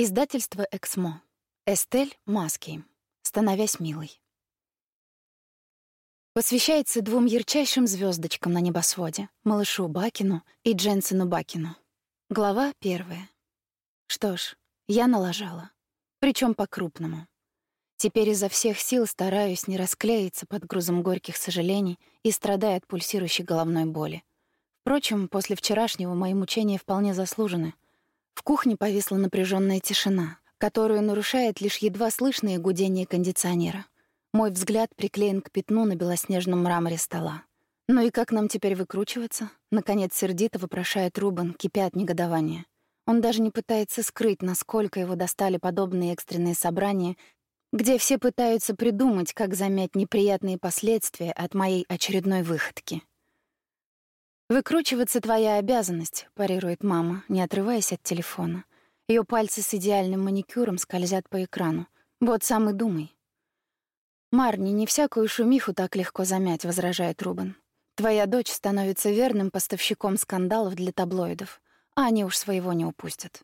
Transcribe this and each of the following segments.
Издательство «Эксмо». Эстель Маски. Становясь милой. Посвящается двум ярчайшим звездочкам на небосводе — малышу Бакину и Дженсену Бакину. Глава первая. Что ж, я налажала. причем по-крупному. Теперь изо всех сил стараюсь не расклеиться под грузом горьких сожалений и страдая от пульсирующей головной боли. Впрочем, после вчерашнего мои мучения вполне заслужены — в кухне повисла напряженная тишина, которую нарушает лишь едва слышное гудение кондиционера. Мой взгляд приклеен к пятну на белоснежном мраморе стола. «Ну и как нам теперь выкручиваться?» Наконец сердито вопрошает Рубен, кипя от негодования. Он даже не пытается скрыть, насколько его достали подобные экстренные собрания, где все пытаются придумать, как замять неприятные последствия от моей очередной выходки. «Выкручиваться твоя обязанность», — парирует мама, не отрываясь от телефона. Ее пальцы с идеальным маникюром скользят по экрану. «Вот сам и думай». «Марни, не всякую шумиху так легко замять», — возражает Рубен. «Твоя дочь становится верным поставщиком скандалов для таблоидов, а они уж своего не упустят».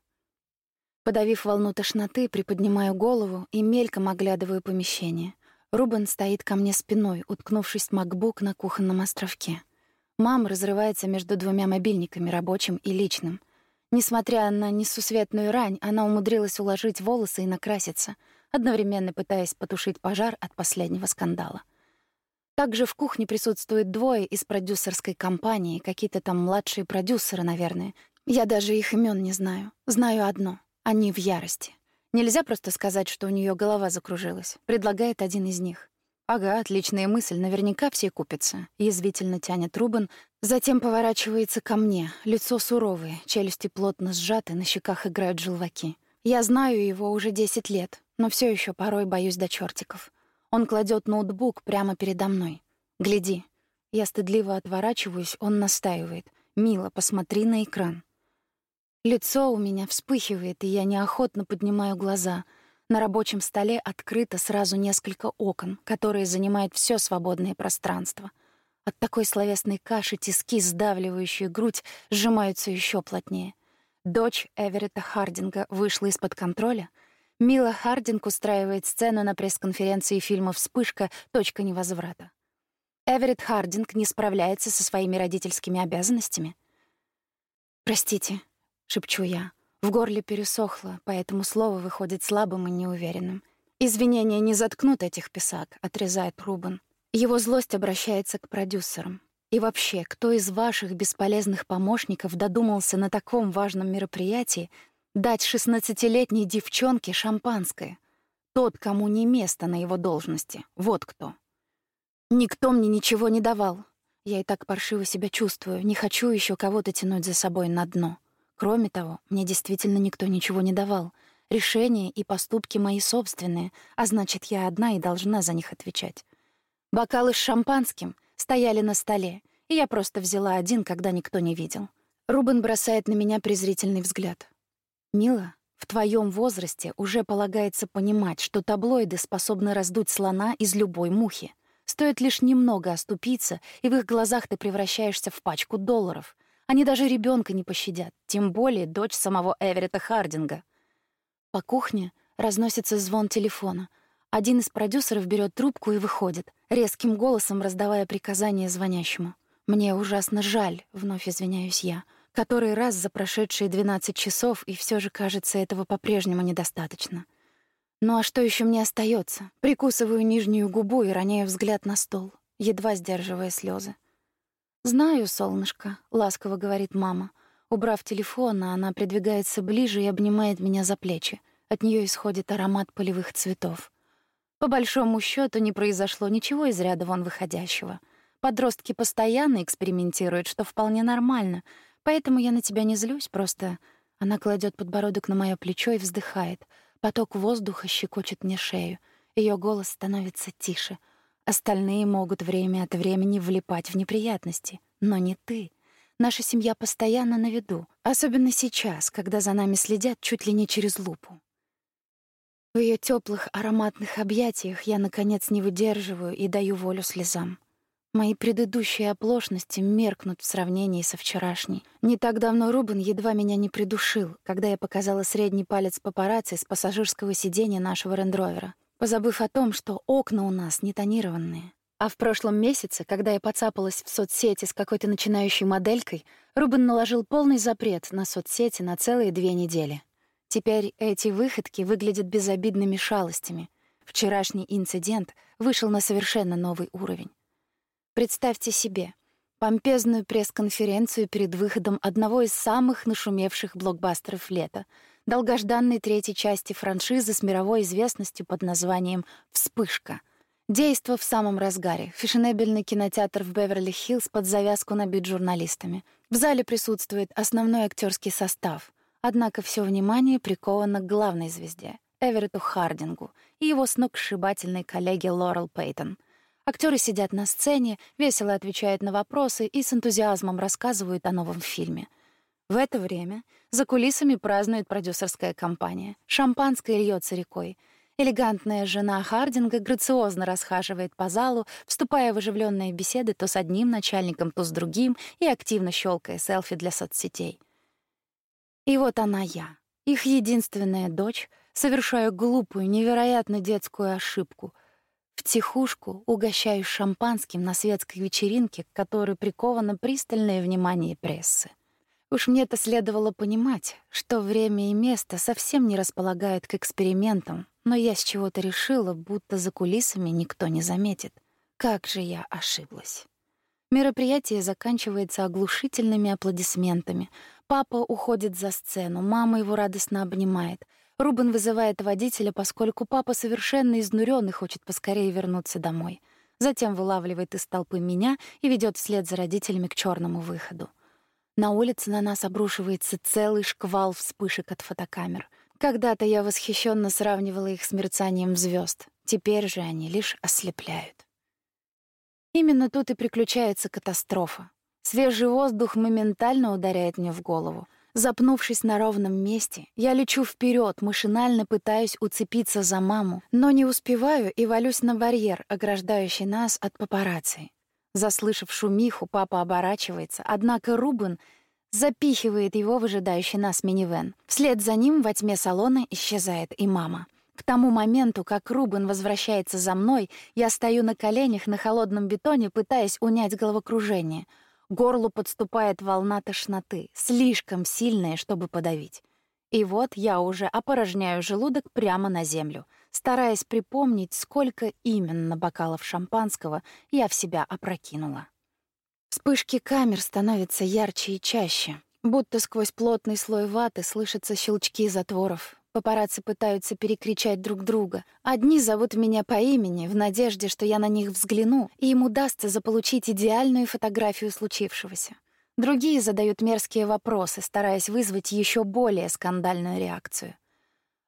Подавив волну тошноты, приподнимаю голову и мельком оглядываю помещение. Рубен стоит ко мне спиной, уткнувшись в макбук на кухонном островке. Мама разрывается между двумя мобильниками, рабочим и личным. Несмотря на несусветную рань, она умудрилась уложить волосы и накраситься, одновременно пытаясь потушить пожар от последнего скандала. Также в кухне присутствует двое из продюсерской компании, какие-то там младшие продюсеры, наверное. Я даже их имен не знаю. Знаю одно — они в ярости. Нельзя просто сказать, что у нее голова закружилась, предлагает один из них. «Ага, отличная мысль, наверняка все купятся», — язвительно тянет Рубен, затем поворачивается ко мне, лицо суровое, челюсти плотно сжаты, на щеках играют желваки. Я знаю его уже 10 лет, но все еще порой боюсь до чертиков. Он кладет ноутбук прямо передо мной. «Гляди». Я стыдливо отворачиваюсь, он настаивает. «Мила, посмотри на экран». Лицо у меня вспыхивает, и я неохотно поднимаю глаза — на рабочем столе открыто сразу несколько окон, которые занимают все свободное пространство. От такой словесной каши тиски, сдавливающие грудь, сжимаются еще плотнее. Дочь Эверетта Хардинга вышла из-под контроля. Мила Хардинг устраивает сцену на пресс-конференции фильма «Вспышка. Точка невозврата». Эверетт Хардинг не справляется со своими родительскими обязанностями. «Простите», — шепчу я, — в горле пересохло, поэтому слово выходит слабым и неуверенным. «Извинения не заткнут этих писак», — отрезает Рубен. Его злость обращается к продюсерам. И вообще, кто из ваших бесполезных помощников додумался на таком важном мероприятии дать шестнадцатилетней девчонке шампанское? Тот, кому не место на его должности. Вот кто. Никто мне ничего не давал. Я и так паршиво себя чувствую, не хочу еще кого-то тянуть за собой на дно. Кроме того, мне действительно никто ничего не давал. Решения и поступки мои собственные, а значит, я одна и должна за них отвечать. Бокалы с шампанским стояли на столе, и я просто взяла один, когда никто не видел. Рубен бросает на меня презрительный взгляд. «Мила, в твоем возрасте уже полагается понимать, что таблоиды способны раздуть слона из любой мухи. Стоит лишь немного оступиться, и в их глазах ты превращаешься в пачку долларов. Они даже ребенка не пощадят, тем более дочь самого Эверетта Хардинга. По кухне разносится звон телефона. Один из продюсеров берет трубку и выходит, резким голосом раздавая приказания звонящему. «Мне ужасно жаль», — вновь извиняюсь я, который раз за прошедшие 12 часов, и все же, кажется, этого по-прежнему недостаточно. Ну а что еще мне остается? Прикусываю нижнюю губу и роняю взгляд на стол, едва сдерживая слезы. «Знаю, солнышко», — ласково говорит мама. Убрав телефон, она придвигается ближе и обнимает меня за плечи. От нее исходит аромат полевых цветов. По большому счету не произошло ничего из ряда вон выходящего. Подростки постоянно экспериментируют, что вполне нормально, поэтому я на тебя не злюсь, просто... Она кладет подбородок на мое плечо и вздыхает. Поток воздуха щекочет мне шею. Ее голос становится тише — Остальные могут время от времени влипать в неприятности, но не ты. Наша семья постоянно на виду, особенно сейчас, когда за нами следят чуть ли не через лупу. В ее теплых ароматных объятиях я наконец не выдерживаю и даю волю слезам. Мои предыдущие оплошности меркнут в сравнении со вчерашней. Не так давно Рубен едва меня не придушил, когда я показала средний палец папарацци с пассажирского сиденья нашего рендровера, позабыв о том, что окна у нас не тонированные. А в прошлом месяце, когда я поцапалась в соцсети с какой-то начинающей моделькой, Рубен наложил полный запрет на соцсети на целые две недели. Теперь эти выходки выглядят безобидными шалостями. Вчерашний инцидент вышел на совершенно новый уровень. Представьте себе помпезную пресс-конференцию перед выходом одного из самых нашумевших блокбастеров лета, долгожданной третьей части франшизы с мировой известностью под названием «Вспышка». Действо в самом разгаре. Фешенебельный кинотеатр в Беверли-Хиллз под завязку набит журналистами. В зале присутствует основной актерский состав. Однако все внимание приковано к главной звезде — Эверету Хардингу и его сногсшибательной коллеге Лорел Пейтон — Актеры сидят на сцене, весело отвечают на вопросы и с энтузиазмом рассказывают о новом фильме. В это время за кулисами празднует продюсерская компания. Шампанское льется рекой. Элегантная жена Хардинга грациозно расхаживает по залу, вступая в оживленные беседы то с одним начальником, то с другим и активно щелкая селфи для соцсетей. И вот она я, их единственная дочь, совершаю глупую, невероятно детскую ошибку — Втихушку угощаюсь шампанским на светской вечеринке, к которой приковано пристальное внимание прессы. Уж мне-то следовало понимать, что время и место совсем не располагают к экспериментам, но я с чего-то решила, будто за кулисами никто не заметит. Как же я ошиблась. Мероприятие заканчивается оглушительными аплодисментами. Папа уходит за сцену, мама его радостно обнимает — Рубен вызывает водителя, поскольку папа совершенно изнурен и хочет поскорее вернуться домой. Затем вылавливает из толпы меня и ведет вслед за родителями к черному выходу. На улице на нас обрушивается целый шквал вспышек от фотокамер. Когда-то я восхищенно сравнивала их с мерцанием звезд. Теперь же они лишь ослепляют. Именно тут и приключается катастрофа. Свежий воздух моментально ударяет мне в голову. Запнувшись на ровном месте, я лечу вперед, машинально пытаюсь уцепиться за маму, но не успеваю и валюсь на барьер, ограждающий нас от папарацци. Заслышав шумиху, папа оборачивается, однако Рубен запихивает его в ожидающий нас минивэн. Вслед за ним во тьме салона исчезает и мама. К тому моменту, как Рубен возвращается за мной, я стою на коленях на холодном бетоне, пытаясь унять головокружение — горлу подступает волна тошноты, слишком сильная, чтобы подавить. И вот я уже опорожняю желудок прямо на землю, стараясь припомнить, сколько именно бокалов шампанского я в себя опрокинула. Вспышки камер становятся ярче и чаще, будто сквозь плотный слой ваты слышатся щелчки затворов, Папарацци пытаются перекричать друг друга. Одни зовут меня по имени, в надежде, что я на них взгляну, и им удастся заполучить идеальную фотографию случившегося. Другие задают мерзкие вопросы, стараясь вызвать еще более скандальную реакцию.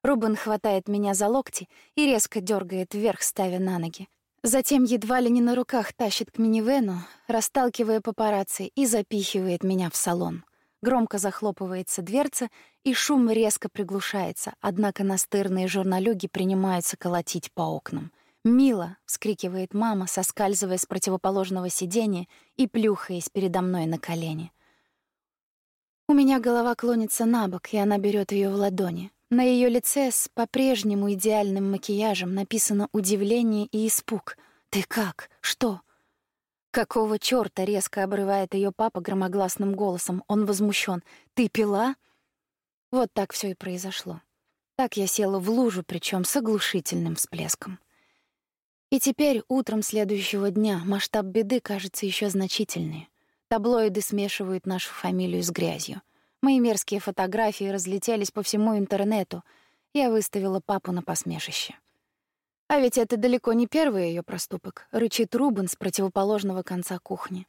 Рубен хватает меня за локти и резко дергает вверх, ставя на ноги. Затем едва ли не на руках тащит к минивену, расталкивая папарацци и запихивает меня в салон. Громко захлопывается дверца, и шум резко приглушается, однако настырные журналюги принимаются колотить по окнам. «Мила!» — вскрикивает мама, соскальзывая с противоположного сиденья и плюхаясь передо мной на колени. У меня голова клонится на бок, и она берет ее в ладони. На ее лице с по-прежнему идеальным макияжем написано удивление и испуг. «Ты как? Что?» Какого чёрта резко обрывает ее папа громогласным голосом? Он возмущен. Ты пила? Вот так все и произошло. Так я села в лужу, причем с оглушительным всплеском. И теперь, утром следующего дня, масштаб беды кажется еще значительнее. Таблоиды смешивают нашу фамилию с грязью. Мои мерзкие фотографии разлетелись по всему интернету. Я выставила папу на посмешище. А ведь это далеко не первый ее проступок, рычит Рубен с противоположного конца кухни.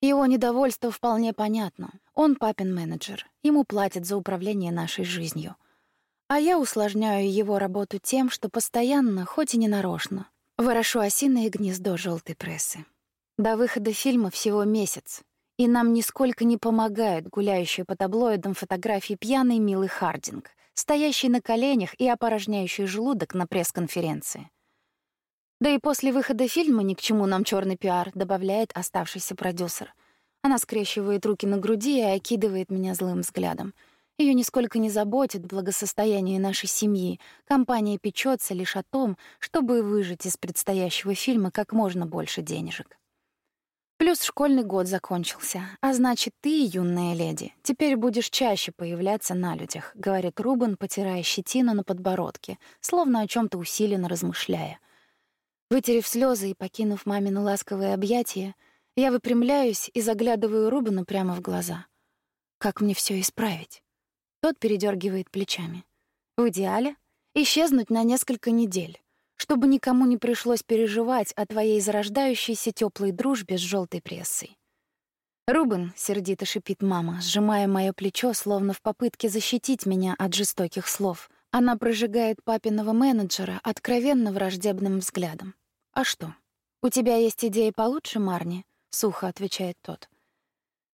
Его недовольство вполне понятно. Он папин менеджер, ему платят за управление нашей жизнью. А я усложняю его работу тем, что постоянно, хоть и ненарочно, ворошу осиное гнездо желтой прессы. До выхода фильма всего месяц, и нам нисколько не помогают гуляющие по таблоидам фотографии пьяной Милы Хардинг — стоящий на коленях и опорожняющий желудок на пресс-конференции. Да и после выхода фильма ни к чему нам черный пиар, добавляет оставшийся продюсер. Она скрещивает руки на груди и окидывает меня злым взглядом. Ее нисколько не заботит благосостояние нашей семьи. Компания печется лишь о том, чтобы выжать из предстоящего фильма как можно больше денежек. Плюс школьный год закончился, а значит, ты, юная леди, теперь будешь чаще появляться на людях, говорит Рубен, потирая щетину на подбородке, словно о чем то усиленно размышляя. Вытерев слезы и покинув мамины ласковые объятия, я выпрямляюсь и заглядываю Рубену прямо в глаза. Как мне все исправить? Тот передергивает плечами. В идеале исчезнуть на несколько недель чтобы никому не пришлось переживать о твоей зарождающейся теплой дружбе с желтой прессой. Рубен, сердито шипит мама, сжимая мое плечо, словно в попытке защитить меня от жестоких слов. Она прожигает папиного менеджера откровенно враждебным взглядом. А что? У тебя есть идеи получше, Марни? сухо отвечает тот.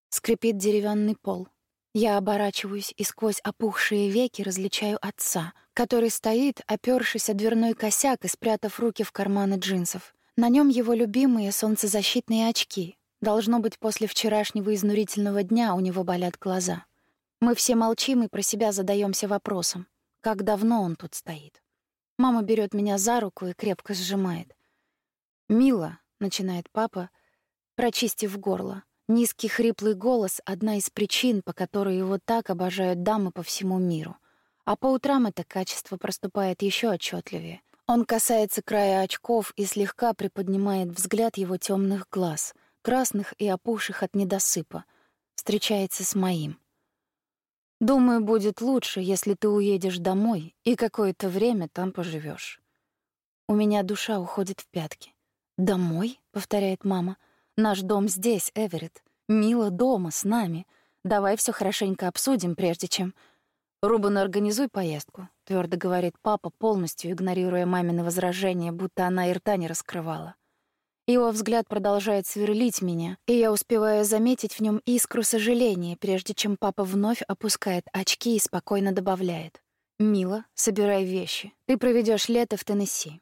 Скрипит деревянный пол. Я оборачиваюсь и сквозь опухшие веки различаю отца, который стоит, опёршись о дверной косяк и спрятав руки в карманы джинсов. На нем его любимые солнцезащитные очки. Должно быть, после вчерашнего изнурительного дня у него болят глаза. Мы все молчим и про себя задаемся вопросом: как давно он тут стоит? Мама берет меня за руку и крепко сжимает. "Мила", начинает папа, прочистив горло. Низкий хриплый голос — одна из причин, по которой его так обожают дамы по всему миру. А по утрам это качество проступает еще отчетливее. Он касается края очков и слегка приподнимает взгляд его темных глаз, красных и опухших от недосыпа. Встречается с моим. Думаю, будет лучше, если ты уедешь домой и какое-то время там поживешь. У меня душа уходит в пятки. Домой, повторяет мама. Наш дом здесь, Эверетт. Мила дома, с нами. Давай все хорошенько обсудим, прежде чем... Рубан, организуй поездку, твердо говорит папа, полностью игнорируя мамины возражения, будто она и рта не раскрывала. Его взгляд продолжает сверлить меня, и я успеваю заметить в нем искру сожаления, прежде чем папа вновь опускает очки и спокойно добавляет. «Мила, собирай вещи. Ты проведешь лето в Теннесси.